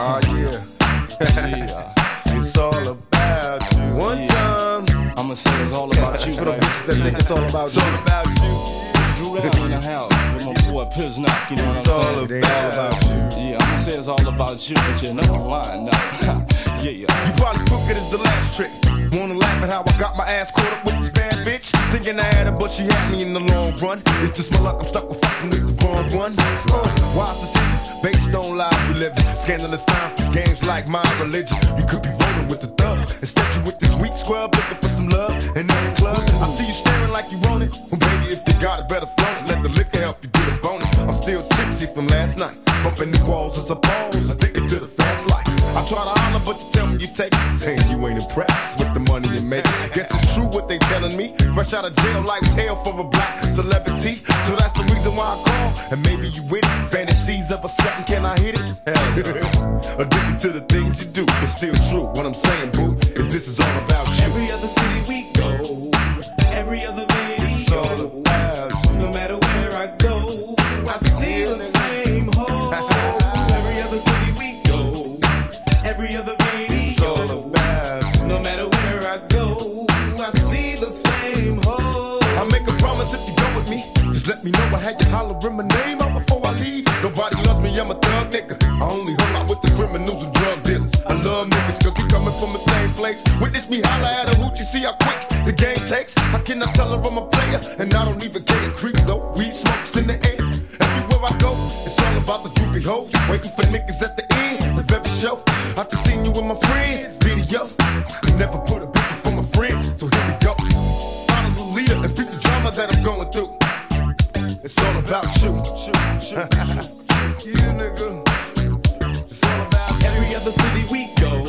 Oh yeah. yeah. It's all about you. One time. I'ma say it's all about you. For the bitches that think it's all about you. It's all about you. Dru Down in the house my boy Piznock, you know It's what all I'm saying? It ain't all about you. Yeah, I'ma say it's all about you, but you're not lying now. yeah, yeah. You probably it as the last trick. Wanna laugh at how I got my ass caught up with this bad bitch? Thinking I had her, but she had me in the long run. It's just my luck, I'm stuck with fucking with the wrong one. Uh, wise decisions based on lies we live in. Scandalous times, this game's like my religion. You could be rolling with the still tipsy from last night. Bumping these walls as a pose. Addicted to the fast life. I try to holler, but you tell me you take it. Saying you ain't impressed with the money you make. Guess it's true what they telling me. Rush out of jail, like hell for a black celebrity. So that's the reason why I call. And maybe you with it. Fantasies of a certain, can I hit it? Addicted to the things you do. It's still true. What I'm saying, boo, is this is all about you. Every other city we go, every other video, every other It's all about no matter where I go, I see the same hole. I make a promise if you go with me. Just let me know I had you hollering my name out before I leave. Nobody loves me, I'm a thug nigga. I only hung out with the criminals and drug dealers. I love niggas cause we coming from the same place. Witness me holler at a hoochie, see how quick the game takes. I tell her I'm a player? And I don't even care. Creep though, weed smokes in the air. Everywhere I go, it's all about the groupie hoes. Waiting for niggas at the about you. yeah, nigga. It's all about you. Every other city we go,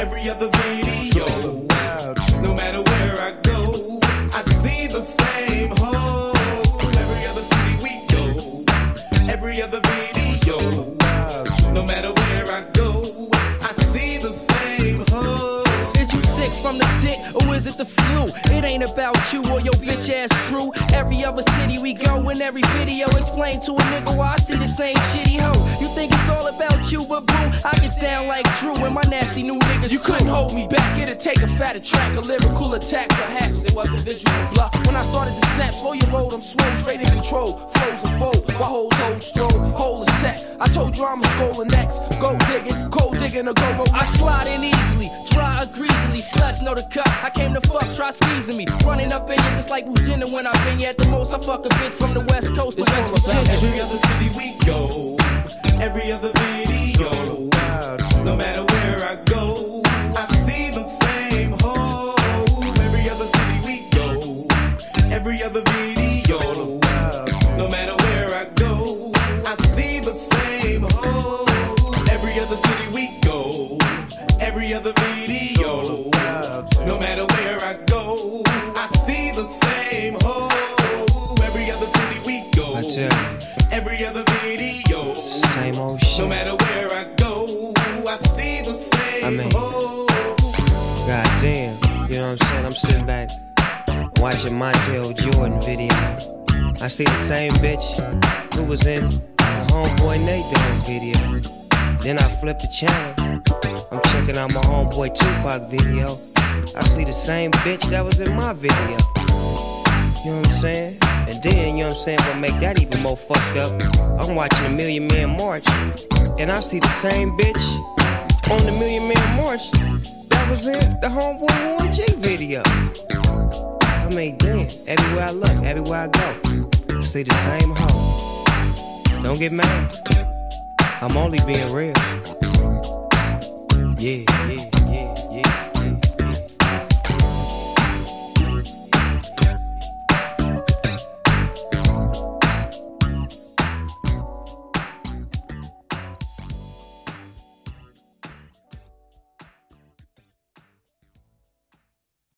every other video, no matter where I go, I see the same hole. From the dick or is it the flu? It ain't about you or your bitch ass crew. Every other city we go in every video explain to a nigga why I see the same shitty hoe. You think it's all about you, but boo, I get down like Dru and my nasty new niggas. You couldn't hold me back. It'd take a fatter track, a lyrical attack. Perhaps it was a visual bluff. When I started to snap, slow your road, I'm slow, straight in control. Flows and fold, while hoes hold stroll, hole is set. I told you I'm a skull next. Go digging, cold digging, or go roll. I slide in easily, dry or greasily. Sluts know the cut. I came to fuck, try squeezing me. Running up in you just like Bruce Jenner when I've been you at the most. I fuck a bitch from the west coast, but West Virginia. Every other city we go, every other video, no matter where I go, I see the same hole. Every other city we go, every other video, video, no matter where I go, I see the same hole. Every other city we go. I tell you, Every other video, same old no shit. matter where I go, I see the same I mean-. God damn, you know what I'm saying? I'm sitting back watching my Montell Jordan video. I see the same bitch who was in homeboy Nate Dogg video. Then I flip the channel. I'm checking out my homeboy Tupac video. I see the same bitch that was in my video. You know what I'm saying? And then, you know what I'm saying, what make that even more fucked up, I'm watching a Million Man March, and I see the same bitch on the Million Man March that was in the Homeboy Warren G video. I mean, damn, everywhere I look, everywhere I go, I see the same hoe. Don't get mad. I'm only being real. Yeah, yeah.